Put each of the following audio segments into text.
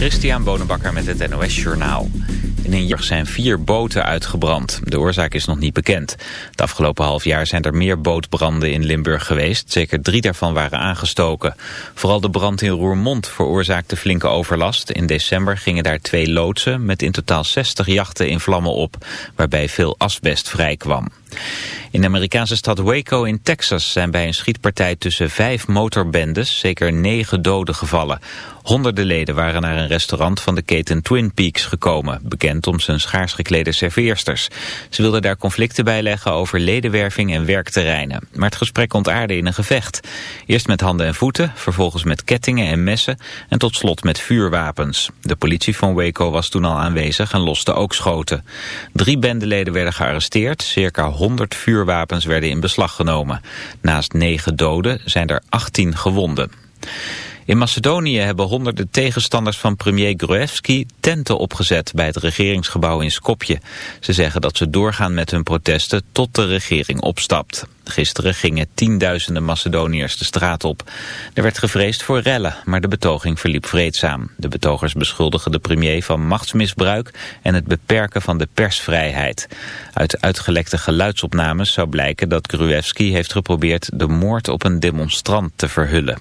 Christian Bonenbakker met het NOS Journaal. In een jaar zijn vier boten uitgebrand. De oorzaak is nog niet bekend. Het afgelopen half jaar zijn er meer bootbranden in Limburg geweest. Zeker drie daarvan waren aangestoken. Vooral de brand in Roermond veroorzaakte flinke overlast. In december gingen daar twee loodsen met in totaal 60 jachten in vlammen op... waarbij veel asbest vrijkwam. In de Amerikaanse stad Waco in Texas zijn bij een schietpartij tussen vijf motorbendes zeker negen doden gevallen. Honderden leden waren naar een restaurant van de keten Twin Peaks gekomen, bekend om zijn schaars geklede serveersters. Ze wilden daar conflicten bijleggen over ledenwerving en werkterreinen. Maar het gesprek ontaarde in een gevecht. Eerst met handen en voeten, vervolgens met kettingen en messen en tot slot met vuurwapens. De politie van Waco was toen al aanwezig en loste ook schoten. Drie bendeleden werden gearresteerd, circa 100 vuurwapens werden in beslag genomen. Naast negen doden zijn er 18 gewonden. In Macedonië hebben honderden tegenstanders van premier Gruevski tenten opgezet bij het regeringsgebouw in Skopje. Ze zeggen dat ze doorgaan met hun protesten tot de regering opstapt. Gisteren gingen tienduizenden Macedoniërs de straat op. Er werd gevreesd voor rellen, maar de betoging verliep vreedzaam. De betogers beschuldigen de premier van machtsmisbruik en het beperken van de persvrijheid. Uit uitgelekte geluidsopnames zou blijken dat Gruevski heeft geprobeerd de moord op een demonstrant te verhullen.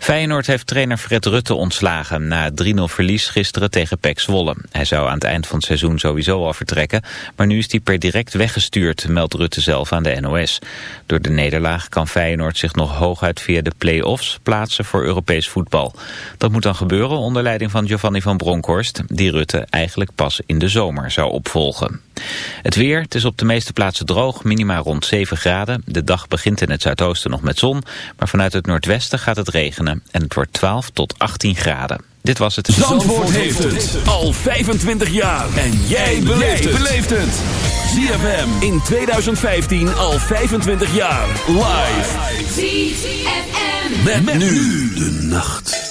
Feyenoord heeft trainer Fred Rutte ontslagen na het 3-0 verlies gisteren tegen PEC Zwolle. Hij zou aan het eind van het seizoen sowieso al vertrekken, maar nu is hij per direct weggestuurd, meldt Rutte zelf aan de NOS. Door de nederlaag kan Feyenoord zich nog hooguit via de play-offs plaatsen voor Europees voetbal. Dat moet dan gebeuren onder leiding van Giovanni van Bronckhorst, die Rutte eigenlijk pas in de zomer zou opvolgen. Het weer, het is op de meeste plaatsen droog, minima rond 7 graden. De dag begint in het zuidoosten nog met zon, maar vanuit het noordwesten gaat het regenen. En het wordt 12 tot 18 graden. Dit was het. Zandvoort, Zandvoort heeft het al 25 jaar. En jij beleeft het. ZFM in 2015 al 25 jaar. Live. ZFM. Met, met nu de nacht.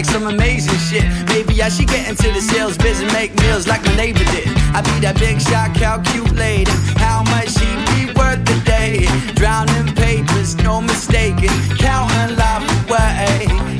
Like some amazing shit. Maybe I should get into the sales biz and make meals like my neighbor did. I'd be that big shot, calculating how much he be worth a day. Drowning papers, no mistaking, counting life away.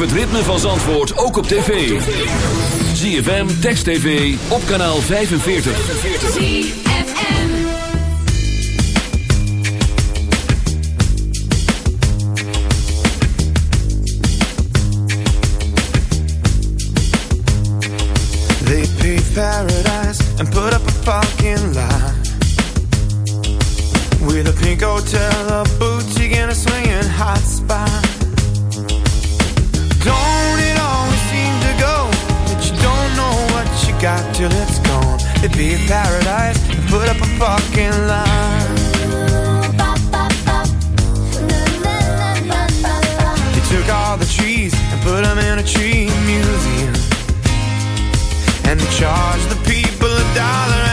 Het ritme van Zandvoort ook op tv. ZFM, Text TV, op kanaal 45. They paved paradise and put up a fucking line With a pink hotel, a boutique and a swinging hot spot gone They paved paradise and put up a fucking line. They took all the trees and put them in a tree museum. And charge the people a dollar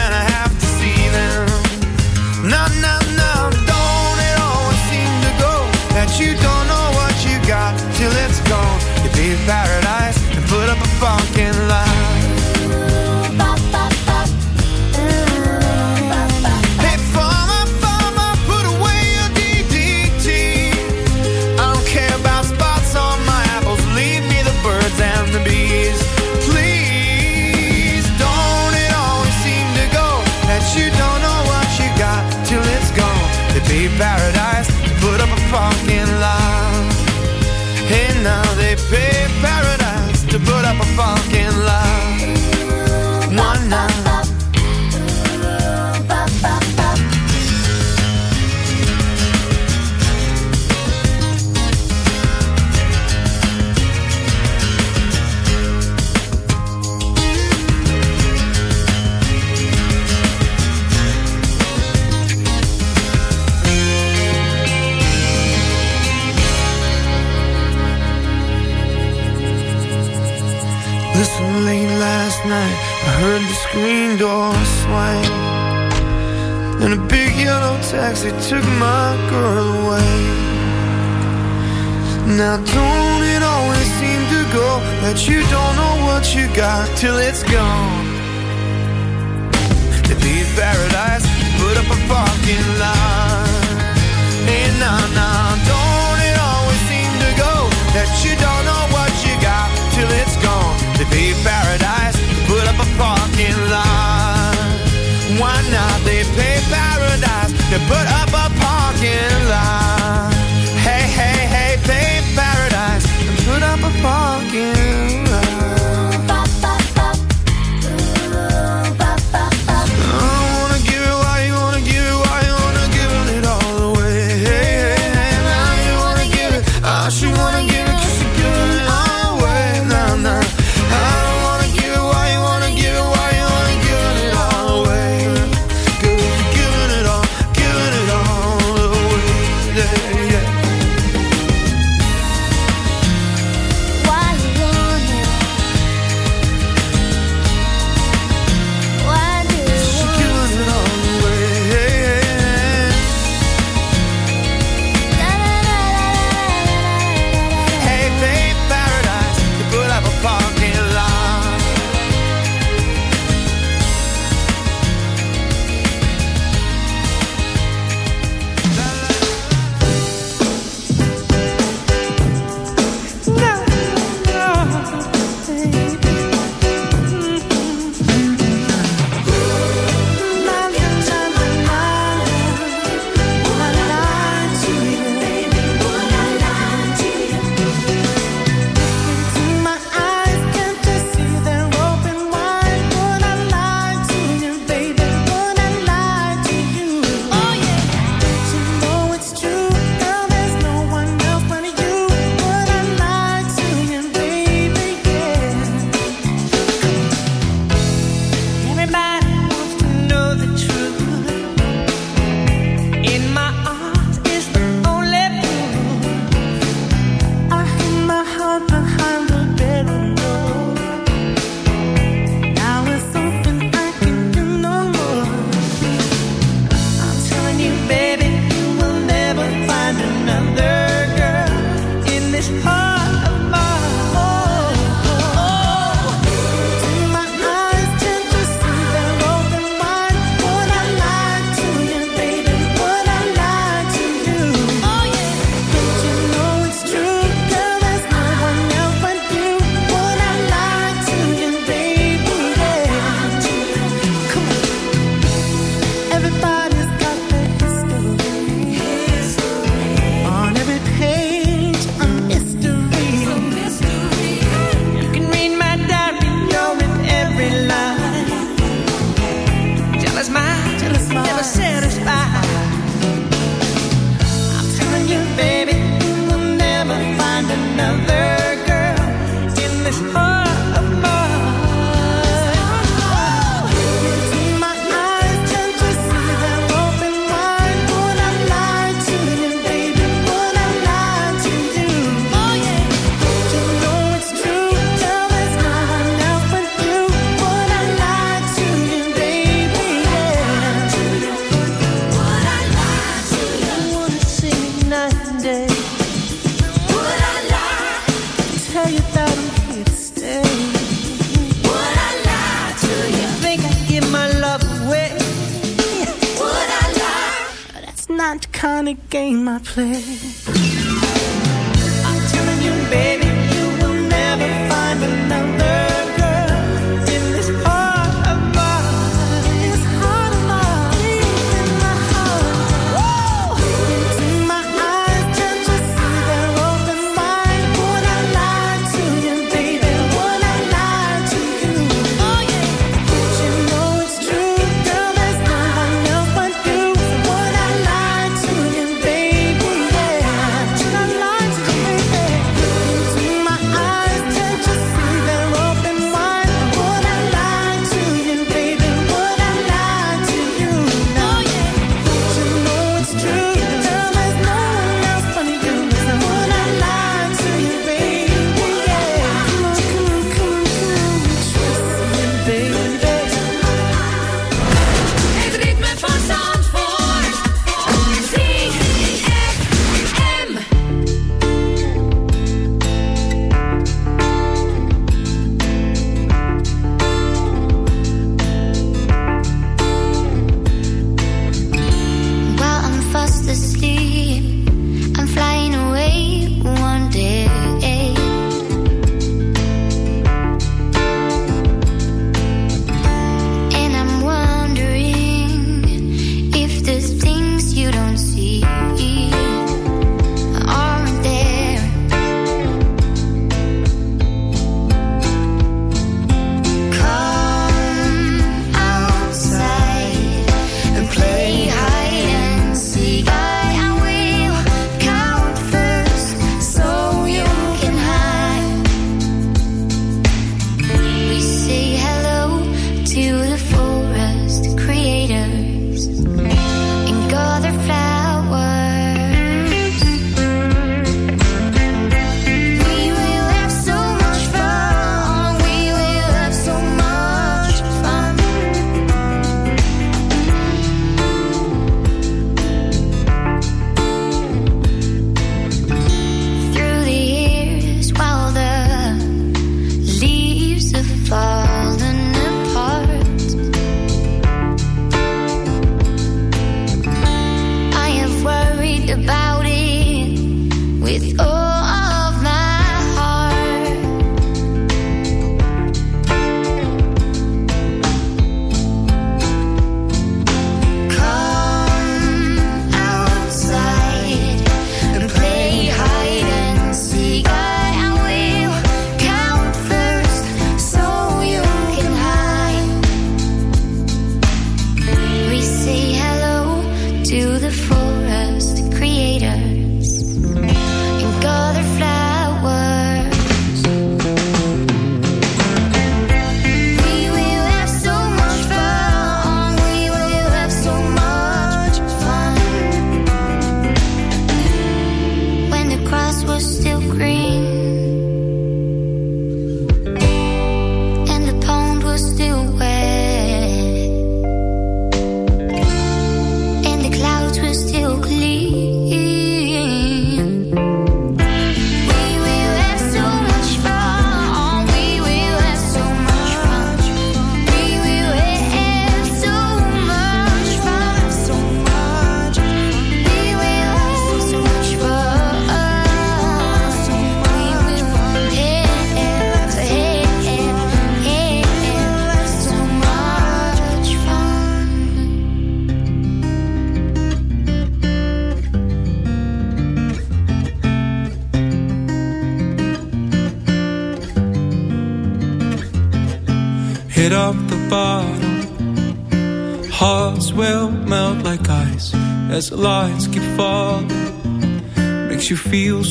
pay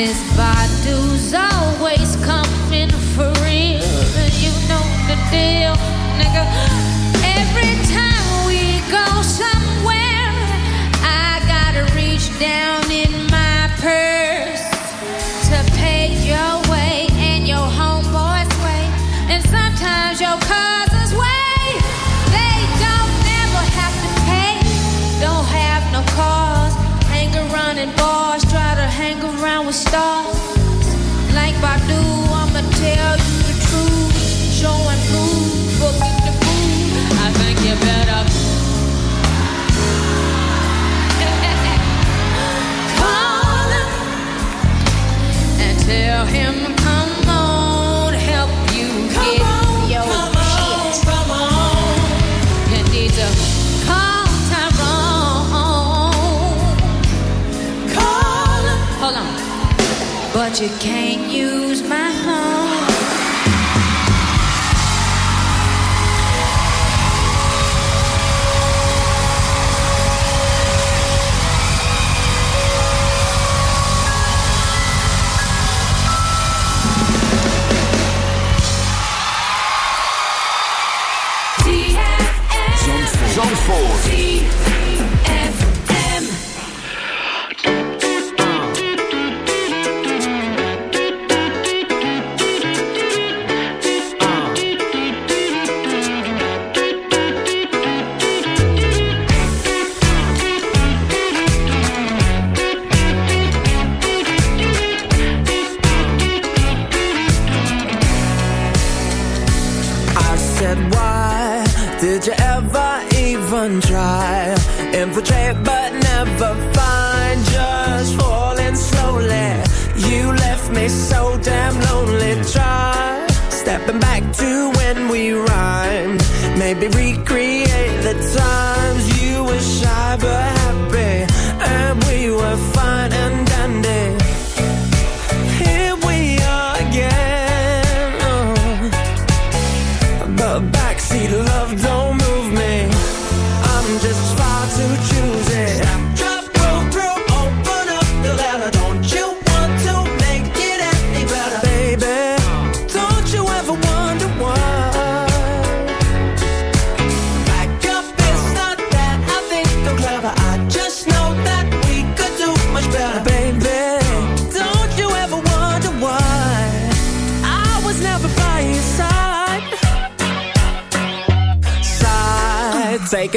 is by. you came. maybe be